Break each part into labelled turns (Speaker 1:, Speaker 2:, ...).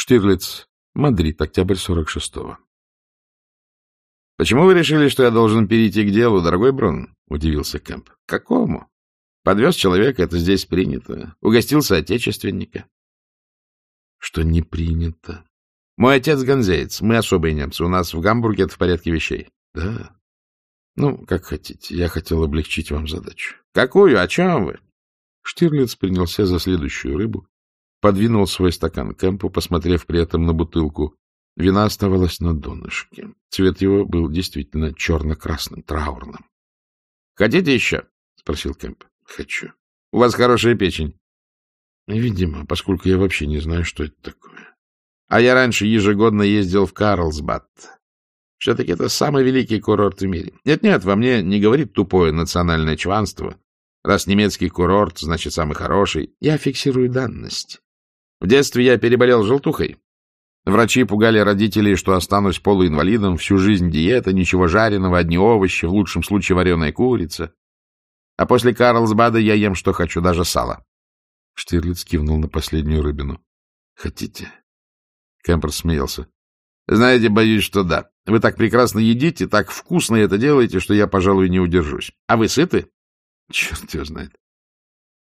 Speaker 1: Штирлиц, Мадрид, октябрь 46-го.
Speaker 2: — Почему вы решили, что я должен перейти к делу, дорогой Брун? — удивился Кэмп. — Какому? Подвез человека, это здесь принято. Угостил соотечественника.
Speaker 1: — Что не принято.
Speaker 2: — Мой отец ганзеец, мы особые немцы, у нас в Гамбурге это в порядке вещей.
Speaker 1: — Да? Ну, как хотите, я хотел облегчить вам задачу.
Speaker 2: — Какую? О чем вы?
Speaker 1: Штирлиц принялся за следующую рыбу, подвинул свой стакан Кэмпу, посмотрев при этом на бутылку. Вина оставалась на донышке. Цвет его был действительно черно-красным, траурным.
Speaker 2: — Хотите еще? — спросил Кэмп. — Хочу. — У вас хорошая печень.
Speaker 1: — Видимо, поскольку я вообще не знаю, что это такое.
Speaker 2: — А я раньше ежегодно ездил в Карлсбад. Все-таки это самый великий курорт в мире. Нет-нет, во мне не говорит тупое национальное чванство. Раз немецкий курорт, значит, самый хороший. Я фиксирую данность. В детстве я переболел желтухой. Врачи пугали родителей, что останусь полуинвалидом, всю жизнь диета, ничего жареного, одни овощи, в лучшем случае вареная курица. А после Карлсбада я ем, что хочу, даже сало.
Speaker 1: Штирлиц кивнул на последнюю рыбину. — Хотите?
Speaker 2: Кемпер смеялся. — Знаете, боюсь, что да. Вы так прекрасно едите, так вкусно это делаете, что я, пожалуй, не удержусь. А вы сыты?
Speaker 1: Черт его знает.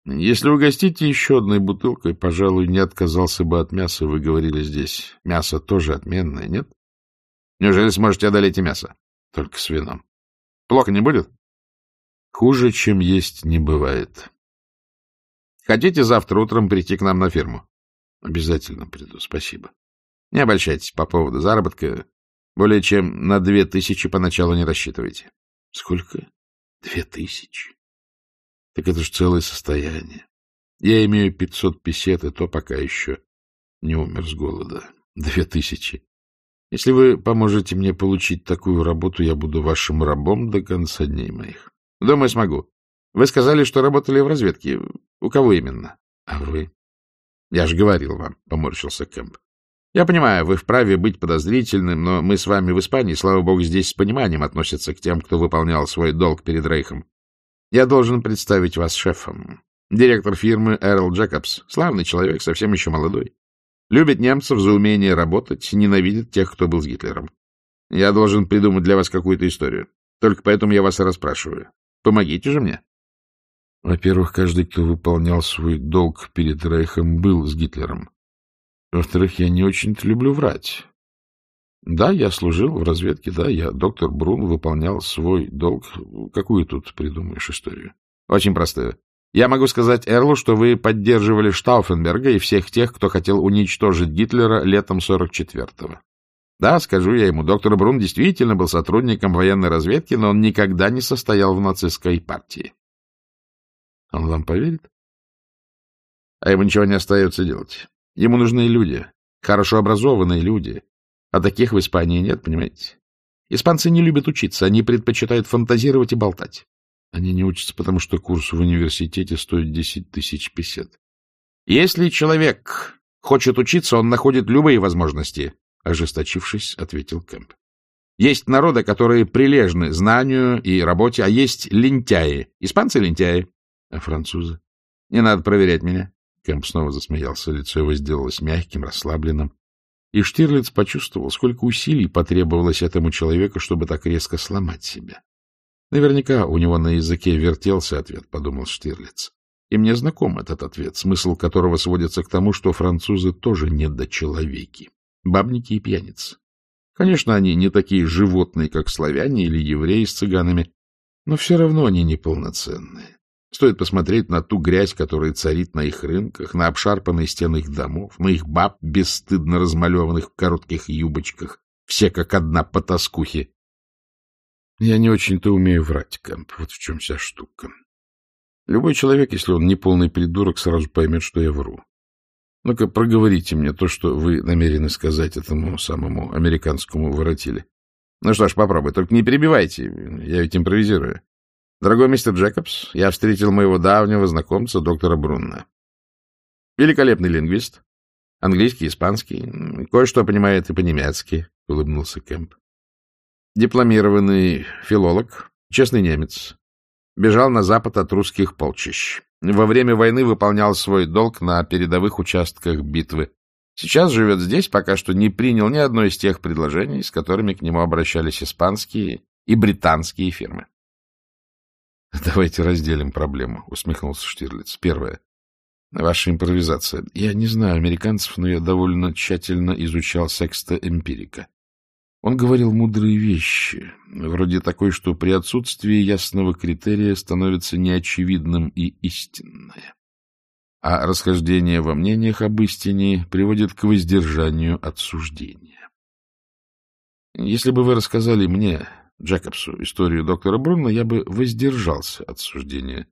Speaker 1: Если угостите еще одной бутылкой, пожалуй, не отказался бы от мяса, вы говорили здесь. Мясо тоже отменное, нет?
Speaker 2: Неужели сможете одолеть и мясо?
Speaker 1: Только с вином.
Speaker 2: Плохо не будет?
Speaker 1: Хуже, чем есть, не бывает.
Speaker 2: Хотите завтра утром прийти к нам на фирму?
Speaker 1: Обязательно приду, спасибо.
Speaker 2: Не обольщайтесь по поводу заработка. Более чем на две тысячи поначалу не рассчитывайте.
Speaker 1: Сколько? Две тысячи? Так это же целое состояние. Я имею пятьсот песет, и то пока еще не умер с голода. Две тысячи. Если вы поможете мне получить такую работу, я буду вашим рабом до конца дней моих.
Speaker 2: Думаю, смогу. Вы сказали, что работали в разведке. У кого именно?
Speaker 1: А вы?
Speaker 2: Я же говорил вам, — поморщился Кэмп. Я понимаю, вы вправе быть подозрительным, но мы с вами в Испании, слава богу, здесь с пониманием относятся к тем, кто выполнял свой долг перед Рейхом. Я должен представить вас шефом. Директор фирмы Эрл Джекобс. Славный человек, совсем еще молодой. Любит немцев за умение работать, ненавидит тех, кто был с Гитлером. Я должен придумать для вас какую-то историю. Только поэтому я вас и расспрашиваю. Помогите же мне.
Speaker 1: Во-первых, каждый, кто выполнял свой долг перед Рейхом, был с Гитлером. Во-вторых, я не очень-то люблю врать. Да, я служил в разведке, да, я, доктор Брун, выполнял свой долг. Какую тут придумаешь историю?
Speaker 2: Очень простую. Я могу сказать Эрлу, что вы поддерживали Штауфенберга и всех тех, кто хотел уничтожить Гитлера летом 44-го. Да, скажу я ему, доктор Брун действительно был сотрудником военной разведки, но он никогда не состоял в нацистской партии.
Speaker 1: Он вам поверит?
Speaker 2: А ему ничего не остается делать. Ему нужны люди, хорошо образованные люди, а таких в Испании нет, понимаете? Испанцы не любят учиться, они предпочитают фантазировать и болтать.
Speaker 1: Они не учатся, потому что курс в университете стоит 10 тысяч песет.
Speaker 2: Если человек хочет учиться, он находит любые возможности, ожесточившись, ответил Кэмп. Есть народы, которые прилежны знанию и работе, а есть лентяи. Испанцы лентяи.
Speaker 1: А французы?
Speaker 2: Не надо проверять меня.
Speaker 1: Кэмп снова засмеялся, лицо его сделалось мягким, расслабленным. И Штирлиц почувствовал, сколько усилий потребовалось этому человеку, чтобы так резко сломать себя. Наверняка у него на языке вертелся ответ, подумал Штирлиц. И мне знаком этот ответ, смысл которого сводится к тому, что французы тоже недочеловеки, бабники и пьяницы. Конечно, они не такие животные, как славяне или евреи с цыганами, но все равно они неполноценные. Стоит посмотреть на ту грязь, которая царит на их рынках, на обшарпанные стены их домов, на их баб, бесстыдно размалеванных в коротких юбочках, все как одна потаскухи. Я не очень-то умею врать, Кэмп, вот в чем вся штука. Любой человек, если он не полный придурок, сразу поймет, что я вру. Ну-ка, проговорите мне то, что вы намерены сказать этому самому американскому воротиле.
Speaker 2: Ну что ж, попробуй, только не перебивайте, я ведь импровизирую. Дорогой мистер Джекобс, я встретил моего давнего знакомца, доктора Брунна. Великолепный лингвист. Английский, испанский. Кое-что понимает и по-немецки, — улыбнулся Кэмп. Дипломированный филолог, честный немец. Бежал на запад от русских полчищ. Во время войны выполнял свой долг на передовых участках битвы. Сейчас живет здесь, пока что не принял ни одно из тех предложений, с которыми к нему обращались испанские и британские фирмы.
Speaker 1: — Давайте разделим проблему, — усмехнулся Штирлиц. — Первое. Ваша импровизация. Я не знаю американцев, но я довольно тщательно изучал секста эмпирика. Он говорил мудрые вещи, вроде такой, что при отсутствии ясного критерия становится неочевидным и истинное. А расхождение во мнениях об истине приводит к воздержанию от суждения. Если бы вы рассказали мне, Джекобсу, историю доктора Бруна, я бы воздержался от суждения.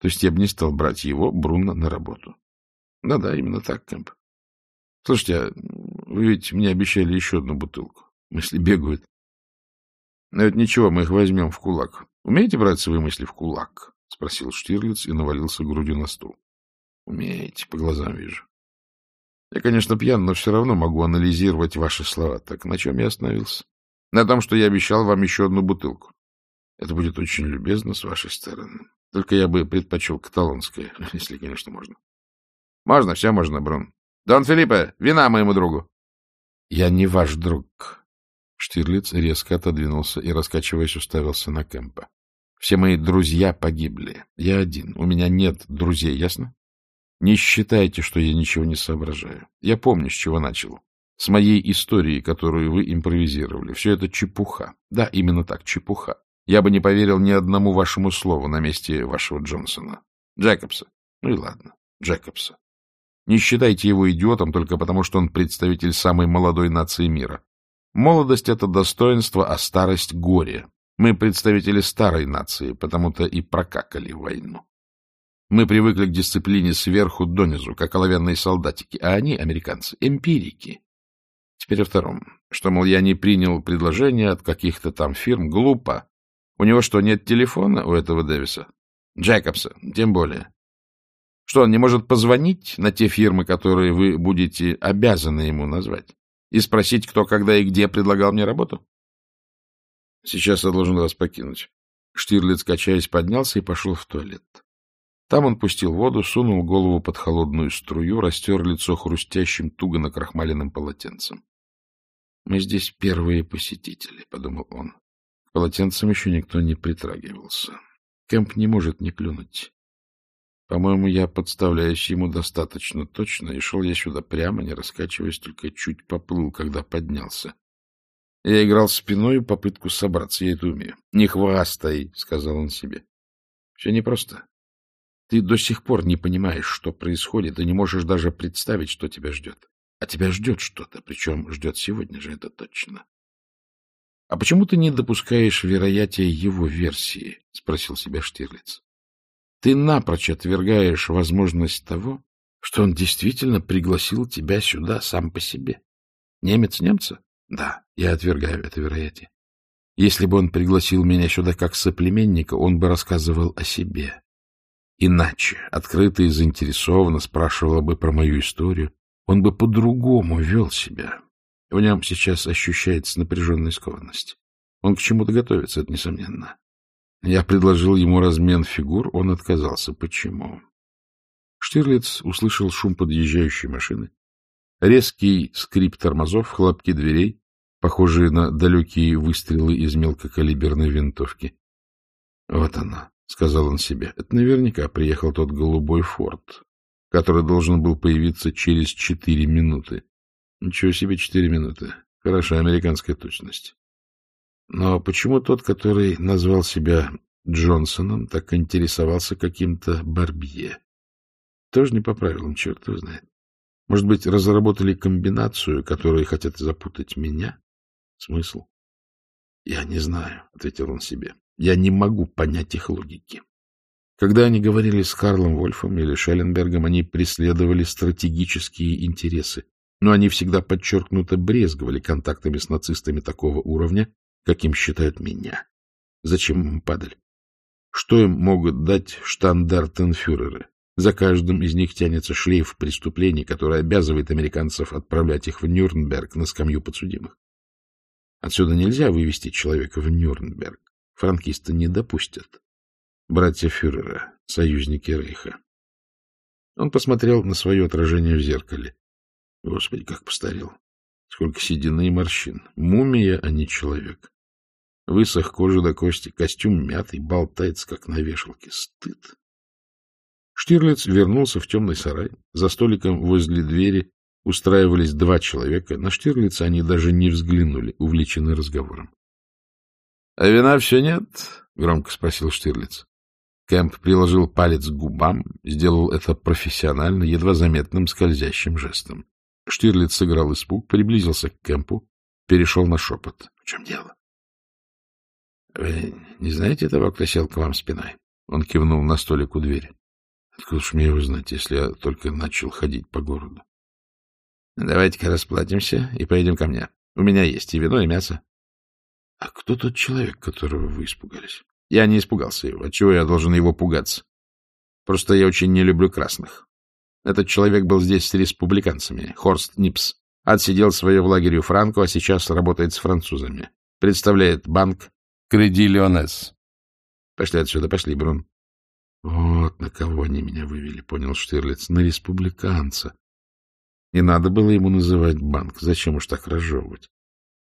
Speaker 1: То есть я бы не стал брать его, Бруна, на работу. Да-да, именно так, Кэмп. Слушайте, а вы ведь мне обещали еще одну бутылку. Мысли бегают. Но это ничего, мы их возьмем в кулак. Умеете брать свои мысли в кулак? — спросил Штирлиц и навалился грудью на стул. — Умеете, по глазам вижу. Я, конечно, пьян, но все равно могу анализировать ваши слова. Так на чем я остановился? На том, что я обещал вам еще одну бутылку. Это будет очень любезно с вашей стороны. Только я бы предпочел каталонское, если, конечно, можно. Можно, все можно, Брун. Дон Филиппе, вина моему другу. Я не ваш друг, Штирлиц резко отодвинулся и, раскачиваясь, уставился на Кэмпа. — Все мои друзья погибли. Я один. У меня нет друзей, ясно? Не считайте, что я ничего не соображаю. Я помню, с чего начал. С моей истории, которую вы импровизировали. Все это чепуха. Да, именно так, чепуха. Я бы не поверил ни одному вашему слову на месте вашего Джонсона. Джекобса. Ну и ладно, Джекобса. Не считайте его идиотом только потому, что он представитель самой молодой нации мира. Молодость — это достоинство, а старость — горе. Мы представители старой нации, потому-то и прокакали войну. Мы привыкли к дисциплине сверху донизу, как оловянные солдатики, а они, американцы, эмпирики. Теперь о втором. Что, мол, я не принял предложение от каких-то там фирм. Глупо. У него что, нет телефона у этого Дэвиса? Джекобса, тем более. Что, он не может позвонить на те фирмы, которые вы будете обязаны ему назвать? и спросить, кто, когда и где предлагал мне работу? Сейчас я должен вас покинуть. Штирлиц, качаясь, поднялся и пошел в туалет. Там он пустил воду, сунул голову под холодную струю, растер лицо хрустящим, туго накрахмаленным полотенцем. «Мы здесь первые посетители», — подумал он. К полотенцам еще никто не притрагивался. Кэмп не может не клюнуть. По-моему, я подставляюсь ему достаточно точно, и шел я сюда прямо, не раскачиваясь, только чуть поплыл, когда поднялся. Я играл спиной попытку собраться, я это умею. — Не хвастай, — сказал он себе. — Все непросто. Ты до сих пор не понимаешь, что происходит, и не можешь даже представить, что тебя ждет. А тебя ждет что-то, причем ждет сегодня же, это точно. — А почему ты не допускаешь вероятия его версии? — спросил себя Штирлиц. Ты напрочь отвергаешь возможность того, что он действительно пригласил тебя сюда сам по себе. Немец немца? Да, я отвергаю это вероятие. Если бы он пригласил меня сюда как соплеменника, он бы рассказывал о себе. Иначе, открыто и заинтересованно спрашивал бы про мою историю, он бы по-другому вел себя. В нем сейчас ощущается напряженная скованность. Он к чему-то готовится, это несомненно. Я предложил ему размен фигур, он отказался. Почему? Штирлиц услышал шум подъезжающей машины, резкий скрип тормозов, хлопки дверей, похожие на далекие выстрелы из мелкокалиберной винтовки. — Вот она, — сказал он себе. — Это наверняка приехал тот голубой форт, который должен был появиться через четыре минуты. Ничего себе четыре минуты. Хорошая американская точность. Но почему тот, который назвал себя Джонсоном, так интересовался каким-то Барбье? Тоже не по правилам, черт его знает. Может быть, разработали комбинацию, которой хотят запутать меня? Смысл? Я не знаю, — ответил он себе. Я не могу понять их логики. Когда они говорили с Карлом Вольфом или Шелленбергом, они преследовали стратегические интересы, но они всегда подчеркнуто брезговали контактами с нацистами такого уровня, каким считают меня. Зачем им падаль? Что им могут дать штандартенфюреры? За каждым из них тянется шлейф преступлений, который обязывает американцев отправлять их в Нюрнберг на скамью подсудимых. Отсюда нельзя вывести человека в Нюрнберг. Франкисты не допустят. Братья фюрера, союзники Рейха. Он посмотрел на свое отражение в зеркале. Господи, как постарел. Сколько седины и морщин. Мумия, а не человек. Высох кожа до кости, костюм мятый, болтается, как на вешалке. Стыд. Штирлиц вернулся в темный сарай. За столиком возле двери устраивались два человека. На Штирлица они даже не взглянули, увлечены разговором. — А вина все нет? — громко спросил Штирлиц. Кэмп приложил палец к губам, сделал это профессионально, едва заметным скользящим жестом. Штирлиц сыграл испуг, приблизился к Кэмпу, перешел на шепот. — В чем дело? — Вы не знаете того, кто сел к вам спиной? Он кивнул на столик у двери. — Откуда ж мне его знать, если я только начал ходить по городу? — Давайте-ка расплатимся и поедем ко мне. У меня есть и вино, и мясо. — А кто тот человек, которого вы испугались? Я не испугался его. Отчего я должен его пугаться? Просто я очень не люблю красных. Этот человек был здесь с республиканцами, Хорст Нипс. Отсидел свое в лагере у Франко, а сейчас работает с французами. Представляет банк Креди Леонес. Пошли отсюда, пошли, Брун. Вот на кого они меня вывели, понял Штирлиц. На республиканца. Не надо было ему называть банк. Зачем уж так разжевывать?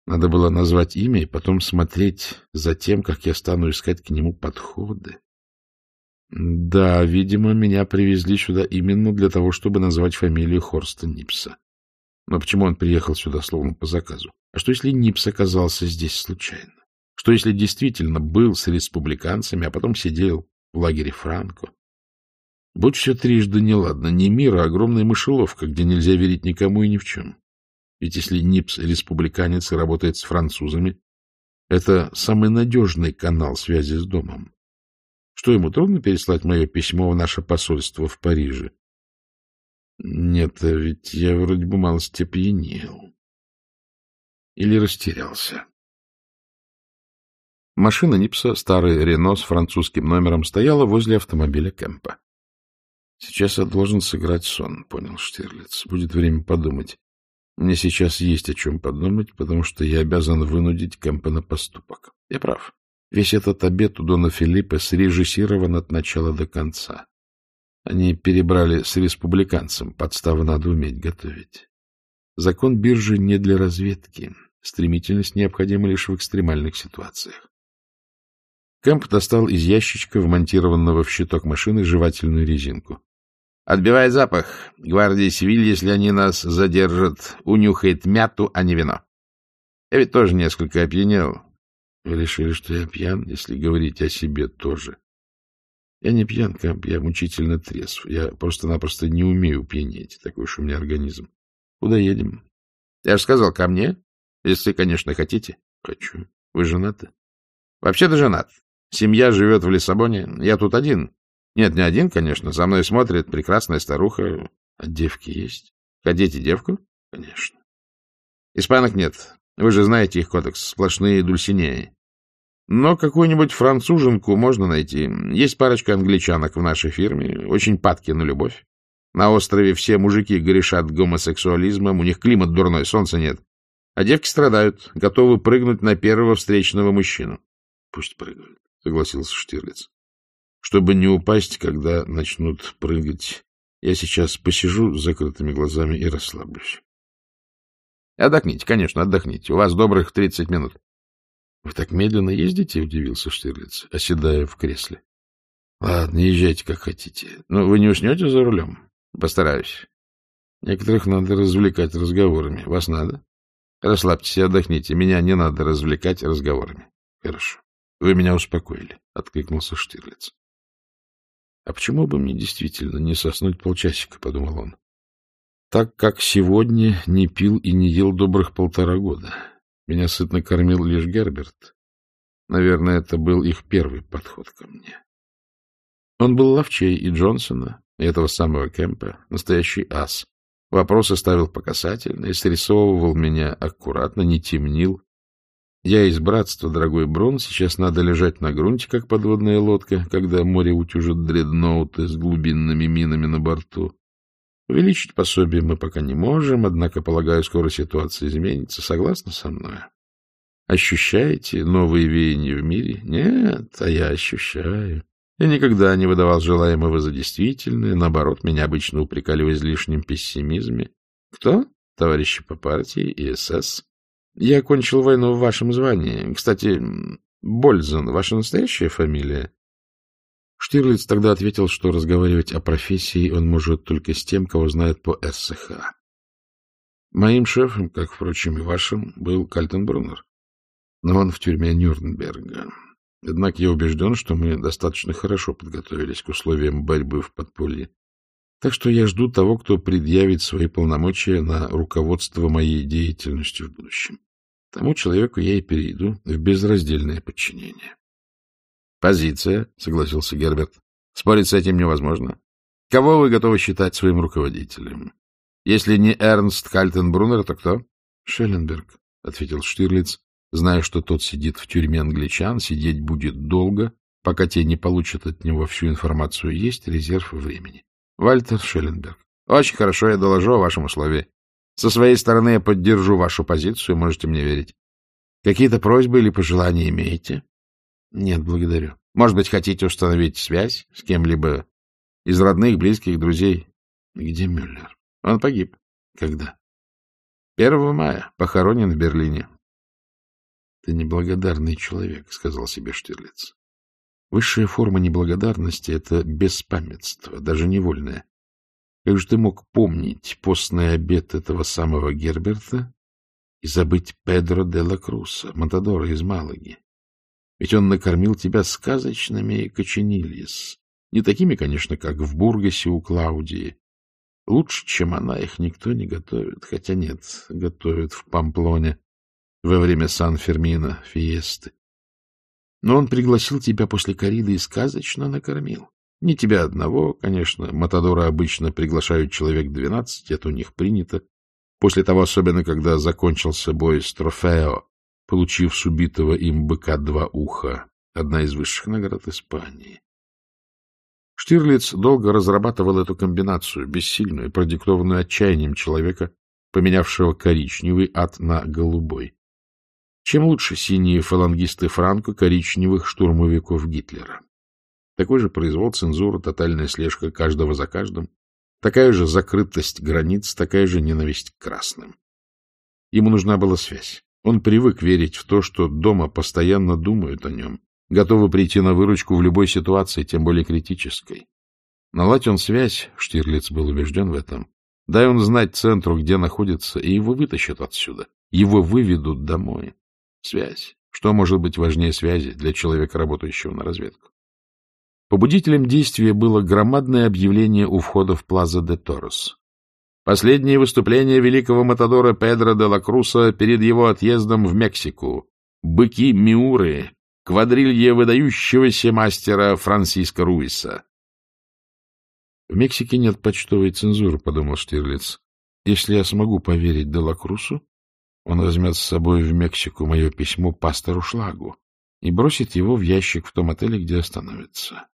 Speaker 1: Надо было назвать имя и потом смотреть за тем, как я стану искать к нему подходы. Да, видимо, меня привезли сюда именно для того, чтобы назвать фамилию Хорста Нипса. Но почему он приехал сюда словно по заказу? А что, если Нипс оказался здесь случайно? Что, если действительно был с республиканцами, а потом сидел в лагере Франко? Будь все трижды неладно, не мир, а огромная мышеловка, где нельзя верить никому и ни в чем. Ведь если НИПС республиканец и работает с французами, это самый надежный канал связи с домом. Что, ему трудно переслать мое письмо в наше посольство в Париже? Нет, ведь я вроде бы малость опьянел. Или растерялся. Машина Нипса, старый Рено с французским номером, стояла возле автомобиля Кэмпа. Сейчас я должен сыграть сон, понял Штирлиц. Будет время подумать. Мне сейчас есть о чем подумать, потому что я обязан вынудить Кэмпа на поступок. Я прав. Весь этот обед у Дона Филиппа срежиссирован от начала до конца. Они перебрали с республиканцем, подставы надо уметь готовить. Закон биржи не для разведки. Стремительность необходима лишь в экстремальных ситуациях. Кэмп достал из ящичка, вмонтированного в щиток машины, жевательную резинку. Отбивает запах. Гвардии Севиль, если они нас задержат, унюхает мяту, а не вино. Я ведь тоже несколько опьянел. Вы решили, что я пьян, если говорить о себе тоже. Я не пьян, Кэмп, я мучительно трезв. Я просто-напросто не умею пьянеть. Такой уж у меня организм. Куда едем? Я же сказал, ко мне. Если, конечно, хотите. Хочу. Вы женаты? Вообще-то женат. Семья живет в Лиссабоне. Я тут один. Нет, не один, конечно. За мной смотрит прекрасная старуха. А девки есть? Хотите девку? Конечно. Испанок нет. Вы же знаете их кодекс. Сплошные дульсинеи. Но какую-нибудь француженку можно найти. Есть парочка англичанок в нашей фирме, очень падки на любовь. На острове все мужики грешат гомосексуализмом, у них климат дурной, солнца нет. А девки страдают, готовы прыгнуть на первого встречного мужчину. — Пусть прыгают, — согласился Штирлиц. Чтобы не упасть, когда начнут прыгать, я сейчас посижу с закрытыми глазами и расслаблюсь. Отдохните, конечно, отдохните. У вас добрых тридцать минут. — Вы так медленно ездите? — удивился Штирлиц, оседая в кресле. — Ладно, езжайте как хотите. Но вы не уснете за рулем? — Постараюсь. Некоторых надо развлекать разговорами. Вас надо? Расслабьтесь и отдохните. Меня не надо развлекать разговорами. — Хорошо. Вы меня успокоили, — откликнулся Штирлиц. А почему бы мне действительно не соснуть полчасика, — подумал он. Так как сегодня не пил и не ел добрых полтора года. Меня сытно кормил лишь Герберт. Наверное, это был их первый подход ко мне. Он был ловчей и Джонсона, и этого самого Кемпа, настоящий ас. Вопросы ставил по касательной, срисовывал меня аккуратно, не темнил, я из братства, дорогой Брон, сейчас надо лежать на грунте, как подводная лодка, когда море утюжит дредноуты с глубинными минами на борту. Увеличить пособие мы пока не можем, однако, полагаю, скоро ситуация изменится. Согласны со мной? Ощущаете новые веяния в мире? Нет, а я ощущаю. Я никогда не выдавал желаемого за действительное, наоборот, меня обычно упрекали в излишнем пессимизме. Кто? товарищи по партии и СС. Я окончил войну в вашем звании. Кстати, Бользен — ваша настоящая фамилия? Штирлиц тогда ответил, что разговаривать о профессии он может только с тем, кого знает по СХ. Моим шефом, как, впрочем, и вашим, был Кальтенбруннер. Но он в тюрьме Нюрнберга. Однако я убежден, что мы достаточно хорошо подготовились к условиям борьбы в подполье. Так что я жду того, кто предъявит свои полномочия на руководство моей деятельностью в будущем. Тому человеку я и перейду в безраздельное подчинение. — Позиция, — согласился Герберт. — Спорить с этим невозможно. Кого вы готовы считать своим руководителем? Если не Эрнст Кальтенбруннер, то кто? — Шелленберг, — ответил Штирлиц, зная, что тот сидит в тюрьме англичан, сидеть будет долго, пока те не получат от него всю информацию, есть резерв времени. Вальтер Шелленберг. Очень хорошо, я доложу о вашем условии. Со своей стороны я поддержу вашу позицию, можете мне верить. Какие-то просьбы или пожелания имеете? — Нет, благодарю. — Может быть, хотите установить связь с кем-либо из родных, близких, друзей? — Где Мюллер? — Он погиб. — Когда? — Первого мая. Похоронен в Берлине. — Ты неблагодарный человек, — сказал себе Штирлиц. Высшая форма неблагодарности — это беспамятство, даже невольное. Как же ты мог помнить постный обед этого самого Герберта и забыть Педро де ла Круса, Матадора из Малаги? Ведь он накормил тебя сказочными коченильес. Не такими, конечно, как в Бургасе у Клаудии. Лучше, чем она, их никто не готовит. Хотя нет, готовят в Памплоне во время Сан-Фермина, фиесты. Но он пригласил тебя после кориды и сказочно накормил. Не тебя одного, конечно. Матадора обычно приглашают человек двенадцать, это у них принято. После того, особенно когда закончился бой с Трофео, получив с убитого им быка два уха, одна из высших наград Испании. Штирлиц долго разрабатывал эту комбинацию, бессильную, продиктованную отчаянием человека, поменявшего коричневый ад на голубой. Чем лучше синие фалангисты Франко коричневых штурмовиков Гитлера? Такой же произвол, цензура, тотальная слежка каждого за каждым, такая же закрытость границ, такая же ненависть к красным. Ему нужна была связь. Он привык верить в то, что дома постоянно думают о нем, готовы прийти на выручку в любой ситуации, тем более критической. Наладь он связь, Штирлиц был убежден в этом, дай он знать центру, где находится, и его вытащат отсюда, его выведут домой. Связь. Что может быть важнее связи для человека, работающего на разведку? Побудителем действия было громадное объявление у входа в Плаза де Торос. Последнее выступление великого Матадора Педро де ла Круса перед его отъездом в Мексику. Быки Миуры, квадрилье выдающегося мастера Франсиско Руиса. — В Мексике нет почтовой цензуры, — подумал Штирлиц. — Если я смогу поверить де ла Крусу, он возьмет с собой в Мексику мое письмо пастору Шлагу и бросит его в ящик в том отеле, где остановится.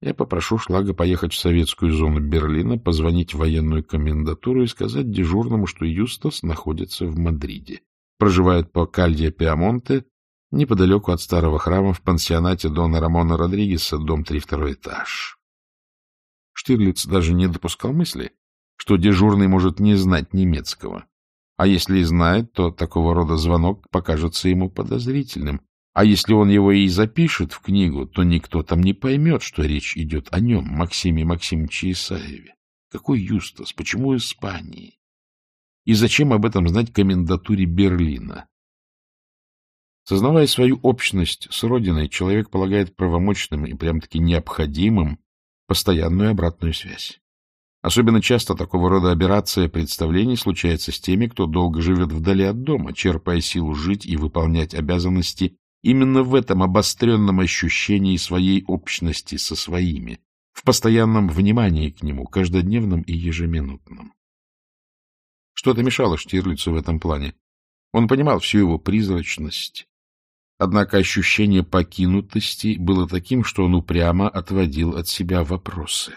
Speaker 1: Я попрошу Шлага поехать в советскую зону Берлина, позвонить в военную комендатуру и сказать дежурному, что Юстас находится в Мадриде. Проживает по Кальдия Пиамонте, неподалеку от старого храма в пансионате Дона Рамона Родригеса, дом 3, второй этаж. Штирлиц даже не допускал мысли, что дежурный может не знать немецкого. А если и знает, то такого рода звонок покажется ему подозрительным, а если он его и запишет в книгу, то никто там не поймет, что речь идет о нем, Максиме Максимовиче Исаеве. Какой Юстас? Почему Испании? И зачем об этом знать комендатуре Берлина? Сознавая свою общность с Родиной, человек полагает правомочным и прям-таки необходимым постоянную обратную связь. Особенно часто такого рода операция представлений случается с теми, кто долго живет вдали от дома, черпая силу жить и выполнять обязанности Именно в этом обостренном ощущении своей общности со своими, в постоянном внимании к нему, каждодневном и ежеминутном. Что-то мешало Штирлицу в этом плане. Он понимал всю его призрачность. Однако ощущение покинутости было таким, что он упрямо отводил от себя вопросы.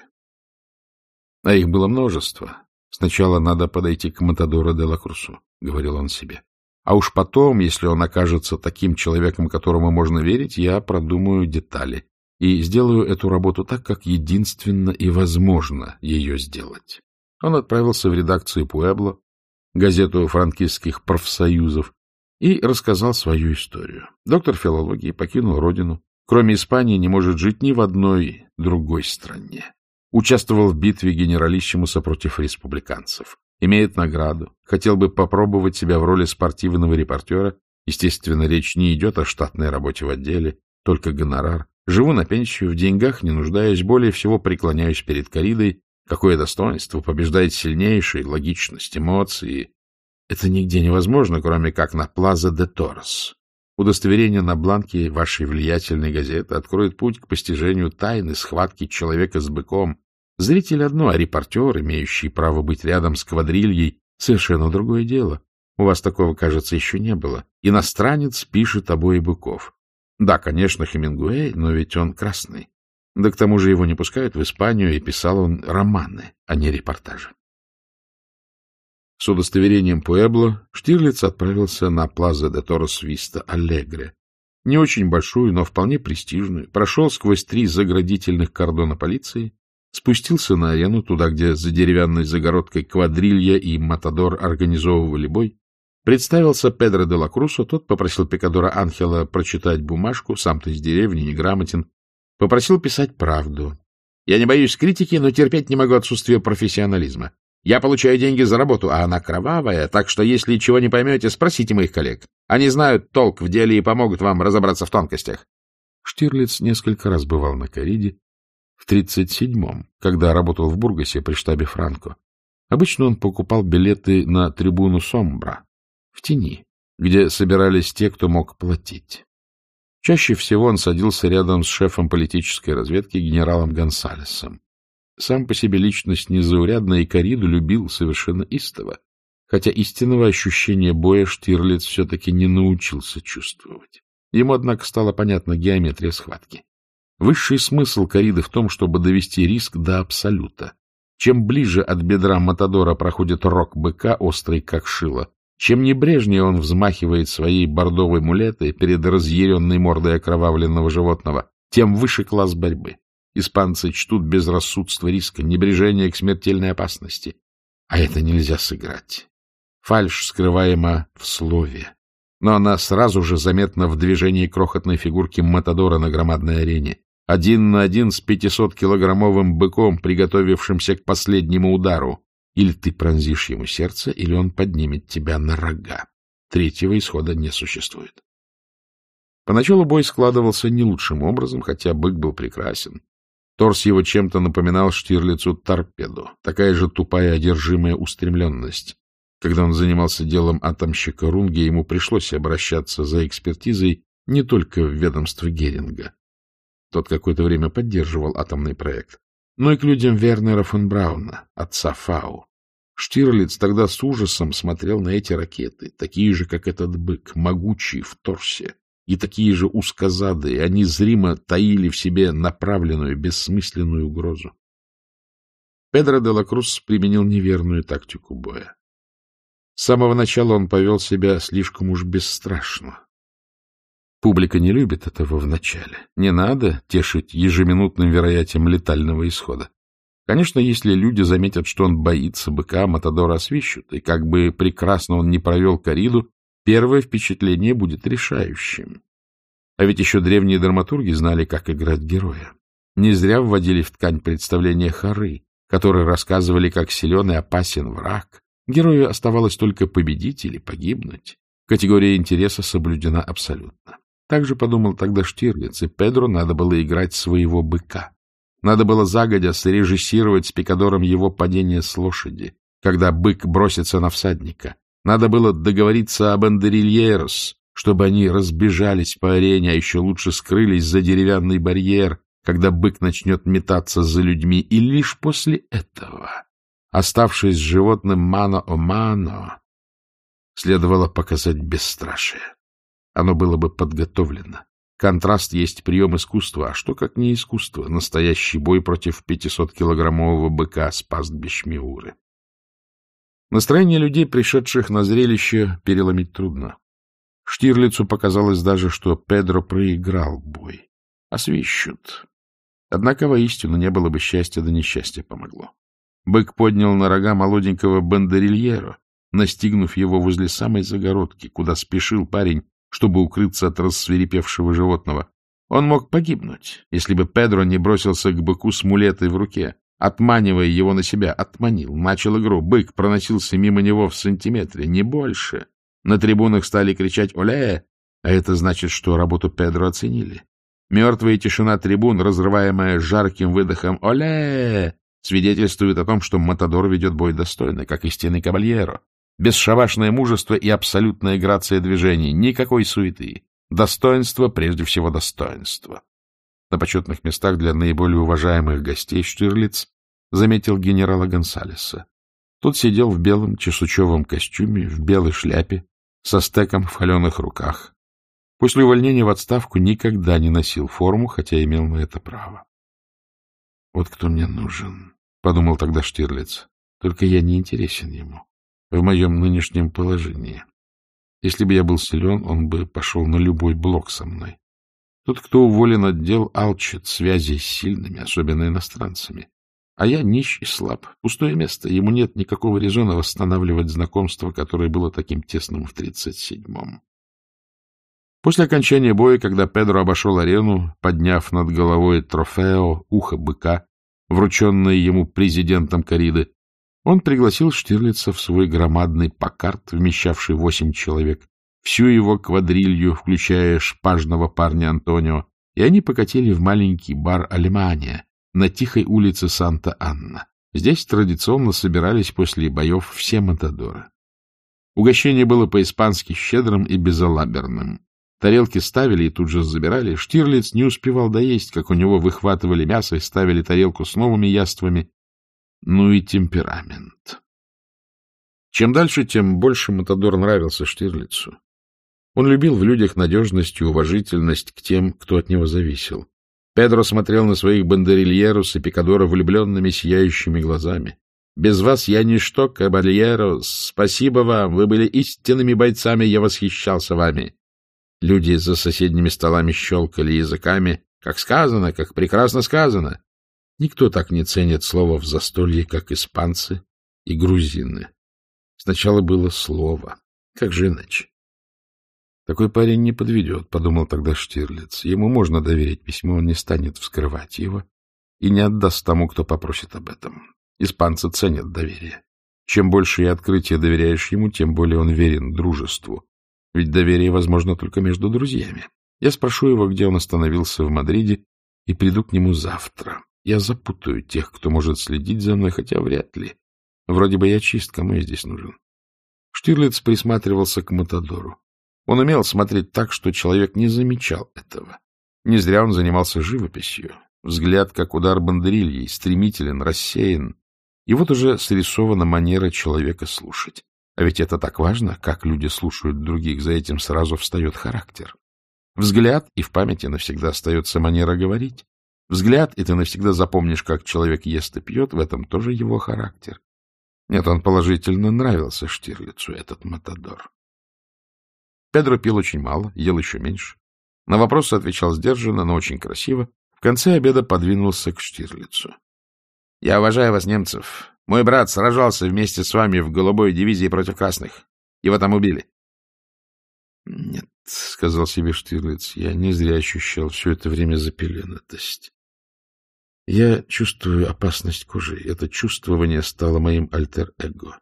Speaker 1: А их было множество. Сначала надо подойти к Матадору де Лакрусу, — говорил он себе. А уж потом, если он окажется таким человеком, которому можно верить, я продумаю детали и сделаю эту работу так, как единственно и возможно ее сделать. Он отправился в редакцию Пуэбло, газету франкистских профсоюзов, и рассказал свою историю. Доктор филологии покинул родину. Кроме Испании не может жить ни в одной другой стране. Участвовал в битве генералиссимуса против республиканцев. Имеет награду. Хотел бы попробовать себя в роли спортивного репортера. Естественно, речь не идет о штатной работе в отделе, только гонорар. Живу на пенсию, в деньгах не нуждаюсь, более всего преклоняюсь перед коридой. Какое достоинство побеждает сильнейший, логичность, эмоции. Это нигде невозможно, кроме как на Плаза де Торрес. Удостоверение на бланке вашей влиятельной газеты откроет путь к постижению тайны схватки человека с быком. Зритель одно, а репортер, имеющий право быть рядом с квадрильей, совершенно другое дело. У вас такого, кажется, еще не было. Иностранец пишет обои быков. Да, конечно, Хемингуэй, но ведь он красный. Да к тому же его не пускают в Испанию, и писал он романы, а не репортажи. С удостоверением Пуэбло Штирлиц отправился на Плаза де Торос Виста Аллегре. Не очень большую, но вполне престижную. Прошел сквозь три заградительных кордона полиции, спустился на арену, туда, где за деревянной загородкой квадрилья и Матадор организовывали бой, Представился Педро де ла Крусо, тот попросил Пикадора Анхела прочитать бумажку, сам-то из деревни, неграмотен, попросил писать правду. Я не боюсь критики, но терпеть не могу отсутствие профессионализма. Я получаю деньги за работу, а она кровавая, так что если чего не поймете, спросите моих коллег. Они знают толк в деле и помогут вам разобраться в тонкостях. Штирлиц несколько раз бывал на Кариде, в 37-м, когда работал в Бургасе при штабе Франко. Обычно он покупал билеты на трибуну Сомбра, в тени, где собирались те, кто мог платить. Чаще всего он садился рядом с шефом политической разведки генералом Гонсалесом. Сам по себе личность незаурядная, и Кориду любил совершенно истово, хотя истинного ощущения боя Штирлиц все-таки не научился чувствовать. Ему, однако, стала понятна геометрия схватки. Высший смысл кориды в том, чтобы довести риск до абсолюта. Чем ближе от бедра Матадора проходит рог быка, острый как шило, чем небрежнее он взмахивает своей бордовой мулетой перед разъяренной мордой окровавленного животного, тем выше класс борьбы. Испанцы чтут безрассудство риска, небрежение к смертельной опасности. А это нельзя сыграть. Фальшь скрываема в слове. Но она сразу же заметна в движении крохотной фигурки Матадора на громадной арене. Один на один с пятисоткилограммовым быком, приготовившимся к последнему удару. Или ты пронзишь ему сердце, или он поднимет тебя на рога. Третьего исхода не существует. Поначалу бой складывался не лучшим образом, хотя бык был прекрасен. Торс его чем-то напоминал Штирлицу торпеду, такая же тупая одержимая устремленность. Когда он занимался делом атомщика Рунге, ему пришлось обращаться за экспертизой не только в ведомство Геринга. Тот какое-то время поддерживал атомный проект, но и к людям Вернера фон Брауна, отца Фау. Штирлиц тогда с ужасом смотрел на эти ракеты, такие же, как этот бык, могучие в торсе, и такие же узкозадые, они зримо таили в себе направленную, бессмысленную угрозу. Педро де ла Крус применил неверную тактику боя. С самого начала он повел себя слишком уж бесстрашно. Публика не любит этого вначале. Не надо тешить ежеминутным вероятием летального исхода. Конечно, если люди заметят, что он боится быка, Матадора освищут, и как бы прекрасно он не провел кориду, первое впечатление будет решающим. А ведь еще древние драматурги знали, как играть героя. Не зря вводили в ткань представления хоры, которые рассказывали, как силен и опасен враг. Герою оставалось только победить или погибнуть. Категория интереса соблюдена абсолютно. Так же подумал тогда Штирлиц, и Педро надо было играть своего быка. Надо было загодя срежиссировать с Пикадором его падение с лошади, когда бык бросится на всадника. Надо было договориться об Андерильерос, чтобы они разбежались по арене, а еще лучше скрылись за деревянный барьер, когда бык начнет метаться за людьми. И лишь после этого, оставшись с животным мано-о-мано, следовало показать бесстрашие. Оно было бы подготовлено. Контраст есть прием искусства, а что как не искусство, настоящий бой против 500-килограммового быка с пастбищ Миуры. Настроение людей, пришедших на зрелище, переломить трудно. Штирлицу показалось даже, что Педро проиграл бой. Освищут. Однако воистину не было бы счастья, да несчастье помогло. Бык поднял на рога молоденького бандерильера, настигнув его возле самой загородки, куда спешил парень, чтобы укрыться от рассверепевшего животного. Он мог погибнуть, если бы Педро не бросился к быку с мулетой в руке, отманивая его на себя. Отманил, начал игру. Бык проносился мимо него в сантиметре, не больше. На трибунах стали кричать «Оле!», а это значит, что работу Педро оценили. Мертвая тишина трибун, разрываемая жарким выдохом «Оле!», свидетельствует о том, что Матадор ведет бой достойно, как истинный кабальеро. Бесшабашное мужество и абсолютная грация движений, никакой суеты. Достоинство, прежде всего достоинство. На почетных местах для наиболее уважаемых гостей Штирлиц заметил генерала Гонсалеса. Тот сидел в белом чесучевом костюме, в белой шляпе, со стеком в холеных руках. После увольнения в отставку никогда не носил форму, хотя имел на это право. «Вот кто мне нужен», — подумал тогда Штирлиц. «Только я не интересен ему в моем нынешнем положении. Если бы я был силен, он бы пошел на любой блок со мной. Тот, кто уволен от дел, алчит связей с сильными, особенно иностранцами. А я нищ и слаб. Пустое место. Ему нет никакого резона восстанавливать знакомство, которое было таким тесным в тридцать седьмом. После окончания боя, когда Педро обошел арену, подняв над головой трофео, ухо быка, врученное ему президентом Кориды, он пригласил Штирлица в свой громадный покарт, вмещавший восемь человек, всю его квадрилью, включая шпажного парня Антонио, и они покатили в маленький бар «Алемания» на тихой улице Санта-Анна. Здесь традиционно собирались после боев все матадоры. Угощение было по-испански щедрым и безалаберным. Тарелки ставили и тут же забирали. Штирлиц не успевал доесть, как у него выхватывали мясо и ставили тарелку с новыми яствами. Ну и темперамент. Чем дальше, тем больше Матадор нравился Штирлицу. Он любил в людях надежность и уважительность к тем, кто от него зависел. Педро смотрел на своих бандерильерус и пикадора влюбленными сияющими глазами. «Без вас я ничто, кабальеро. Спасибо вам. Вы были истинными бойцами, я восхищался вами». Люди за соседними столами щелкали языками. «Как сказано, как прекрасно сказано!» Никто так не ценит слово в застолье, как испанцы и грузины. Сначала было слово. Как же иначе? Такой парень не подведет, — подумал тогда Штирлиц. Ему можно доверить письмо, он не станет вскрывать его и не отдаст тому, кто попросит об этом. Испанцы ценят доверие. Чем больше и открытие доверяешь ему, тем более он верен дружеству. Ведь доверие возможно только между друзьями. Я спрошу его, где он остановился в Мадриде, и приду к нему завтра. Я запутаю тех, кто может следить за мной, хотя вряд ли. Вроде бы я чист, кому я здесь нужен. Штирлиц присматривался к Матадору. Он умел смотреть так, что человек не замечал этого. Не зря он занимался живописью. Взгляд, как удар бандерильей, стремителен, рассеян. И вот уже срисована манера человека слушать. А ведь это так важно, как люди слушают других, за этим сразу встает характер. Взгляд, и в памяти навсегда остается манера говорить. Взгляд, и ты навсегда запомнишь, как человек ест и пьет, в этом тоже его характер. Нет, он положительно нравился Штирлицу, этот Матадор. Педро пил очень мало, ел еще меньше. На вопросы отвечал сдержанно, но очень красиво. В конце обеда подвинулся к Штирлицу. — Я уважаю вас, немцев. Мой брат сражался вместе с вами в голубой дивизии против красных. Его там убили. — Нет, — сказал себе Штирлиц, — я не зря ощущал все это время запеленатость. Я чувствую опасность кожи. Это чувствование стало моим альтер-эго.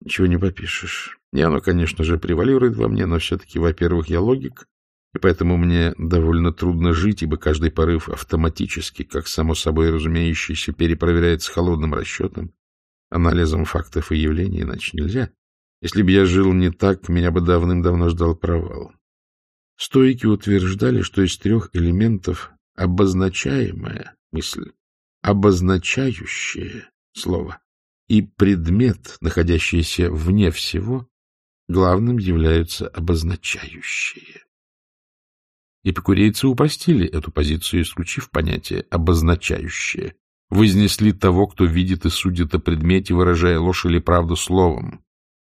Speaker 1: Ничего не попишешь. И оно, конечно же, превалирует во мне, но все-таки, во-первых, я логик, и поэтому мне довольно трудно жить, ибо каждый порыв автоматически, как само собой разумеющийся, перепроверяется холодным расчетом, анализом фактов и явлений, иначе нельзя. Если бы я жил не так, меня бы давным-давно ждал провал. Стоики утверждали, что из трех элементов обозначаемое мысль, обозначающее слово, и предмет, находящийся вне всего, главным являются обозначающие. Эпикурейцы упростили эту позицию, исключив понятие «обозначающее», вознесли того, кто видит и судит о предмете, выражая ложь или правду словом.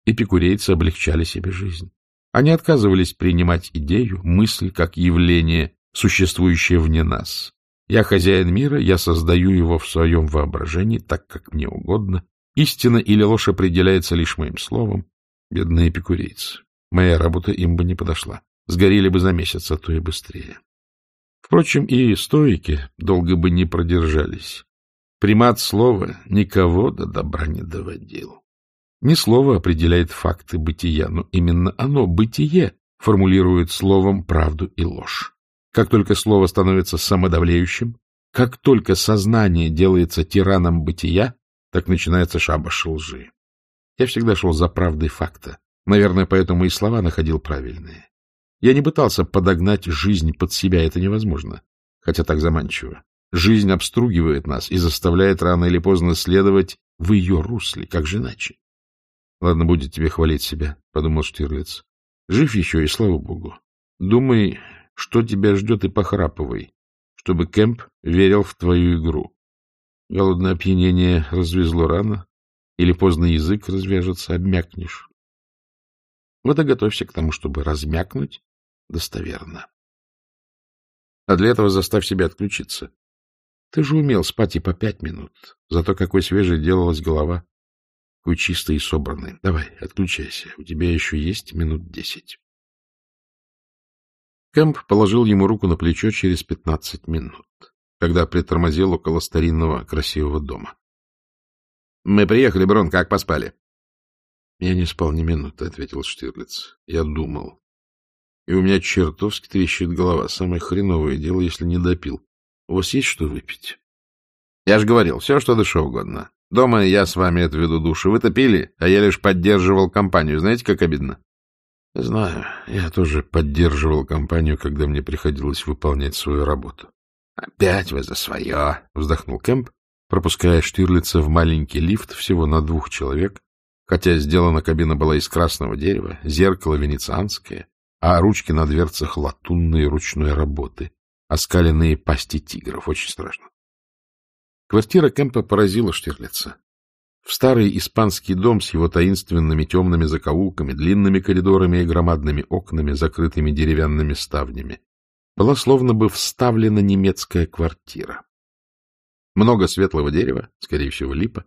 Speaker 1: Эпикурейцы облегчали себе жизнь. Они отказывались принимать идею, мысль как явление, существующее вне нас, я хозяин мира, я создаю его в своем воображении так, как мне угодно. Истина или ложь определяется лишь моим словом. Бедные эпикурейцы. Моя работа им бы не подошла. Сгорели бы за месяц, а то и быстрее. Впрочем, и стоики долго бы не продержались. Примат слова никого до добра не доводил. Не слово определяет факты бытия, но именно оно, бытие, формулирует словом правду и ложь. Как только слово становится самодавлеющим, как только сознание делается тираном бытия, так начинается шабаш лжи. Я всегда шел за правдой факта. Наверное, поэтому и слова находил правильные. Я не пытался подогнать жизнь под себя, это невозможно, хотя так заманчиво. Жизнь обстругивает нас и заставляет рано или поздно следовать в ее русле, как же иначе. — Ладно, будет тебе хвалить себя, — подумал Штирлиц. — Жив еще, и слава богу. Думай, что тебя ждет, и похрапывай, чтобы Кэмп верил в твою игру. Голодное опьянение развезло рано, или поздно язык развяжется, обмякнешь. Вот и готовься к тому, чтобы размякнуть достоверно. А для этого заставь себя отключиться. Ты же умел спать и по пять минут. Зато какой свежей делалась голова. Какой чистой и собранной. Давай, отключайся. У тебя еще есть минут десять. Кэмп положил ему руку на плечо через пятнадцать минут, когда притормозил около старинного красивого дома. — Мы приехали, Брон, как поспали? — Я не спал ни минуты, — ответил Штирлиц. — Я думал. И у меня чертовски трещит голова. Самое хреновое дело, если не допил. У вас есть что выпить? — Я же говорил, все, что душе угодно. Дома я с вами отведу душу. Вы топили, а я лишь поддерживал компанию. Знаете, как обидно? — Знаю. Я тоже поддерживал компанию, когда мне приходилось выполнять свою работу. — Опять вы за свое! — вздохнул Кэмп, пропуская Штирлица в маленький лифт всего на двух человек, хотя сделана кабина была из красного дерева, зеркало венецианское, а ручки на дверцах латунные ручной работы оскаленные пасти тигров. Очень страшно. Квартира Кэмпа поразила Штирлица. В старый испанский дом с его таинственными темными закоулками, длинными коридорами и громадными окнами, закрытыми деревянными ставнями, была словно бы вставлена немецкая квартира. Много светлого дерева, скорее всего, липа,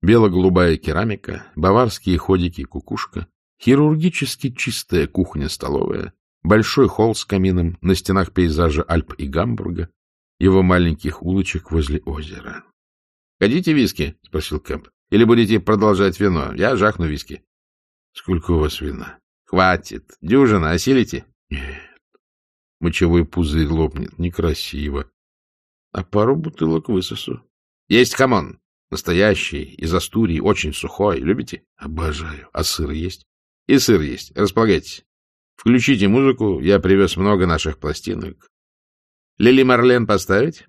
Speaker 1: бело-голубая керамика, баварские ходики кукушка, хирургически чистая кухня-столовая, Большой холл с камином, на стенах пейзажа Альп и Гамбурга, его маленьких улочек возле озера. — Хотите виски? — спросил Кэмп. — Или будете продолжать вино? Я жахну виски. — Сколько у вас вина? — Хватит. Дюжина. Осилите? — Нет. Мочевой пузырь лопнет. Некрасиво. А пару бутылок высосу. — Есть хамон. Настоящий, из Астурии, очень сухой. Любите? — Обожаю. А сыр есть? — И сыр есть. Располагайтесь. Включите музыку, я привез много наших пластинок. Лили Марлен поставить?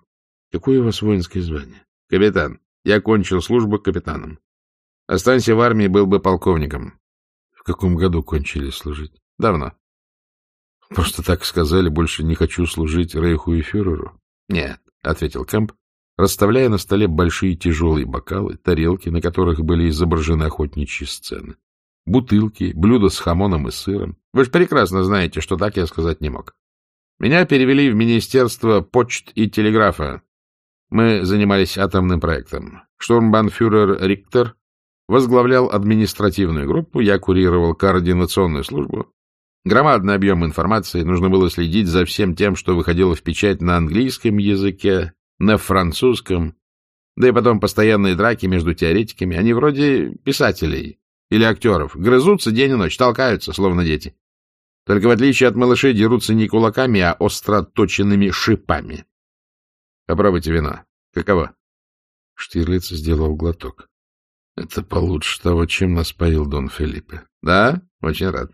Speaker 1: Какое у вас воинское звание? Капитан. Я кончил службу капитаном. Останься в армии, был бы полковником. В каком году кончили служить? Давно. Просто так сказали, больше не хочу служить Рейху и фюреру? Нет, — ответил Кэмп, расставляя на столе большие тяжелые бокалы, тарелки, на которых были изображены охотничьи сцены бутылки, блюда с хамоном и сыром. Вы же прекрасно знаете, что так я сказать не мог. Меня перевели в Министерство почт и телеграфа. Мы занимались атомным проектом. Штурмбанфюрер Риктер возглавлял административную группу, я курировал координационную службу. Громадный объем информации, нужно было следить за всем тем, что выходило в печать на английском языке, на французском, да и потом постоянные драки между теоретиками. Они вроде писателей, или актеров. Грызутся день и ночь, толкаются, словно дети. Только в отличие от малышей дерутся не кулаками, а остро точенными шипами. Попробуйте вино. Каково? Штирлиц сделал глоток. Это получше того, чем нас поил Дон Филиппе. Да? Очень рад.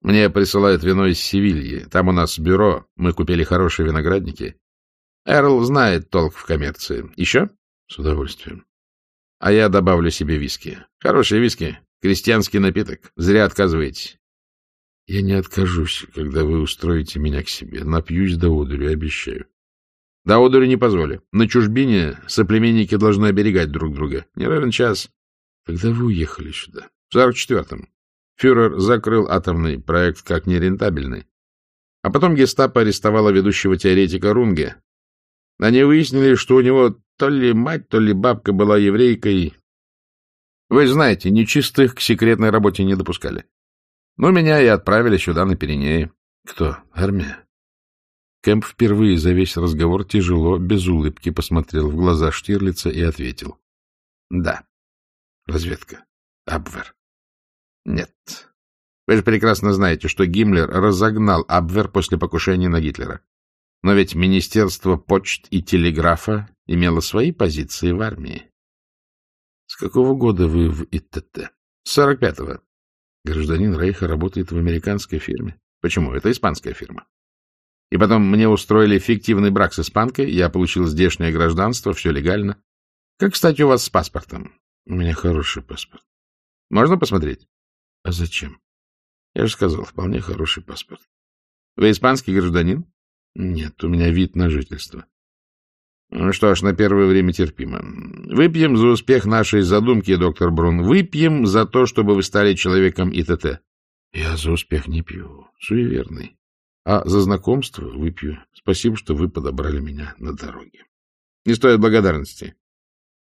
Speaker 1: Мне присылают вино из Севильи. Там у нас бюро. Мы купили хорошие виноградники. Эрл знает толк в коммерции. Еще? С удовольствием. А я добавлю себе виски. Хорошие виски. Крестьянский напиток. Зря отказываетесь. Я не откажусь, когда вы устроите меня к себе. Напьюсь до одури, обещаю. До одури не позволю. На чужбине соплеменники должны оберегать друг друга. Не равен час. Когда вы уехали сюда? В 44-м. Фюрер закрыл атомный проект как нерентабельный. А потом гестапо арестовало ведущего теоретика Рунге. Они выяснили, что у него то ли мать, то ли бабка была еврейкой, вы знаете, нечистых к секретной работе не допускали.
Speaker 2: Ну, меня и отправили сюда на Пиренеи.
Speaker 1: Кто? Армия? Кэмп впервые за весь разговор тяжело, без улыбки посмотрел в глаза Штирлица и ответил. — Да. Разведка. Абвер.
Speaker 2: — Нет. Вы же прекрасно знаете, что Гиммлер разогнал Абвер после покушения на Гитлера. Но ведь Министерство почт и телеграфа имело свои позиции в армии.
Speaker 1: — С какого года вы в ИТТ?
Speaker 2: — С сорок пятого.
Speaker 1: Гражданин Рейха работает в американской фирме.
Speaker 2: Почему? Это испанская фирма. И потом мне устроили фиктивный брак с испанкой, я получил здешнее гражданство, все легально. Как, кстати, у вас с паспортом?
Speaker 1: У меня хороший паспорт.
Speaker 2: Можно посмотреть?
Speaker 1: А зачем? Я же сказал, вполне хороший паспорт.
Speaker 2: Вы испанский гражданин?
Speaker 1: Нет, у меня вид на жительство.
Speaker 2: Ну что ж, на первое время терпимо. Выпьем за успех нашей задумки, доктор Брун. Выпьем за то, чтобы вы стали человеком ИТТ.
Speaker 1: Я за успех не пью, суеверный. А за знакомство выпью. Спасибо, что вы подобрали меня на дороге.
Speaker 2: Не стоит благодарности.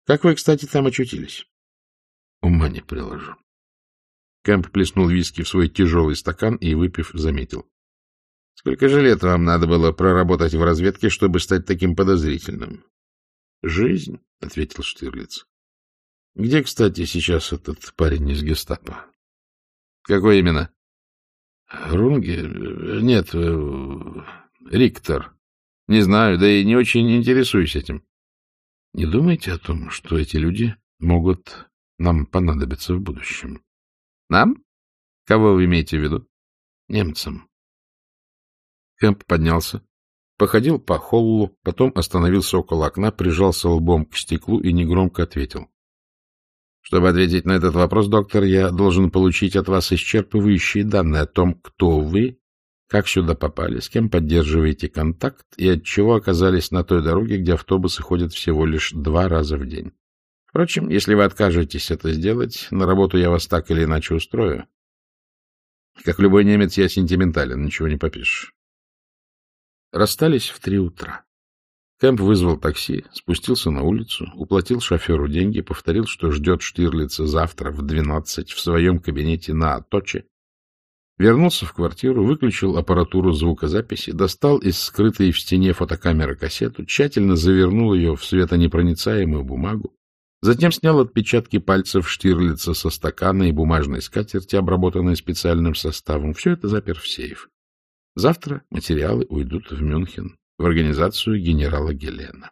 Speaker 2: Как вы, кстати, там очутились?
Speaker 1: Ума не приложу.
Speaker 2: Кэмп плеснул виски в свой тяжелый стакан и, выпив, заметил. — Сколько же лет вам надо было проработать в разведке, чтобы стать таким подозрительным?
Speaker 1: — Жизнь, — ответил Штирлиц. — Где, кстати, сейчас этот парень из гестапо?
Speaker 2: — Какой именно?
Speaker 1: — Рунге? Нет, э, Риктор.
Speaker 2: — Не знаю, да и не очень интересуюсь этим.
Speaker 1: — Не думайте о том, что эти люди могут нам понадобиться в будущем.
Speaker 2: — Нам? Кого вы имеете в виду?
Speaker 1: — Немцам. Кэмп поднялся, походил по холлу, потом остановился около окна, прижался лбом к стеклу и негромко ответил. — Чтобы ответить на этот вопрос, доктор, я должен получить от вас исчерпывающие данные о том, кто вы, как сюда попали, с кем поддерживаете контакт и от чего оказались на той дороге, где автобусы ходят всего лишь два раза в день. Впрочем, если вы откажетесь это сделать, на работу я вас так или иначе устрою. Как любой немец, я сентиментален, ничего не попишешь. Расстались в три утра. Кэмп вызвал такси, спустился на улицу, уплатил шоферу деньги, повторил, что ждет Штирлица завтра в двенадцать в своем кабинете на Аточе, вернулся в квартиру, выключил аппаратуру звукозаписи, достал из скрытой в стене фотокамеры кассету, тщательно завернул ее в светонепроницаемую бумагу, затем снял отпечатки пальцев Штирлица со стакана и бумажной скатерти, обработанной специальным составом. Все это запер в сейф. Завтра материалы уйдут в Мюнхен, в организацию генерала Гелена.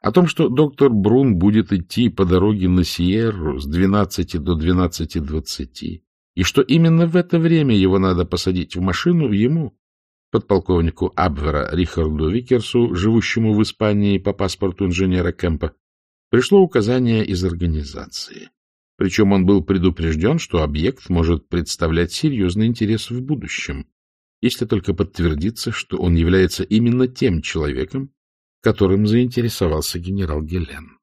Speaker 1: О том, что доктор Брун будет идти по дороге на Сиерру с 12 до 12.20, и что именно в это время его надо посадить в машину, ему, подполковнику Абвера Рихарду Викерсу, живущему в Испании по паспорту инженера Кемпа, пришло указание из организации. Причем он был предупрежден, что объект может представлять серьезный интерес в будущем, если только подтвердится, что он является именно тем человеком, которым заинтересовался генерал Гелен.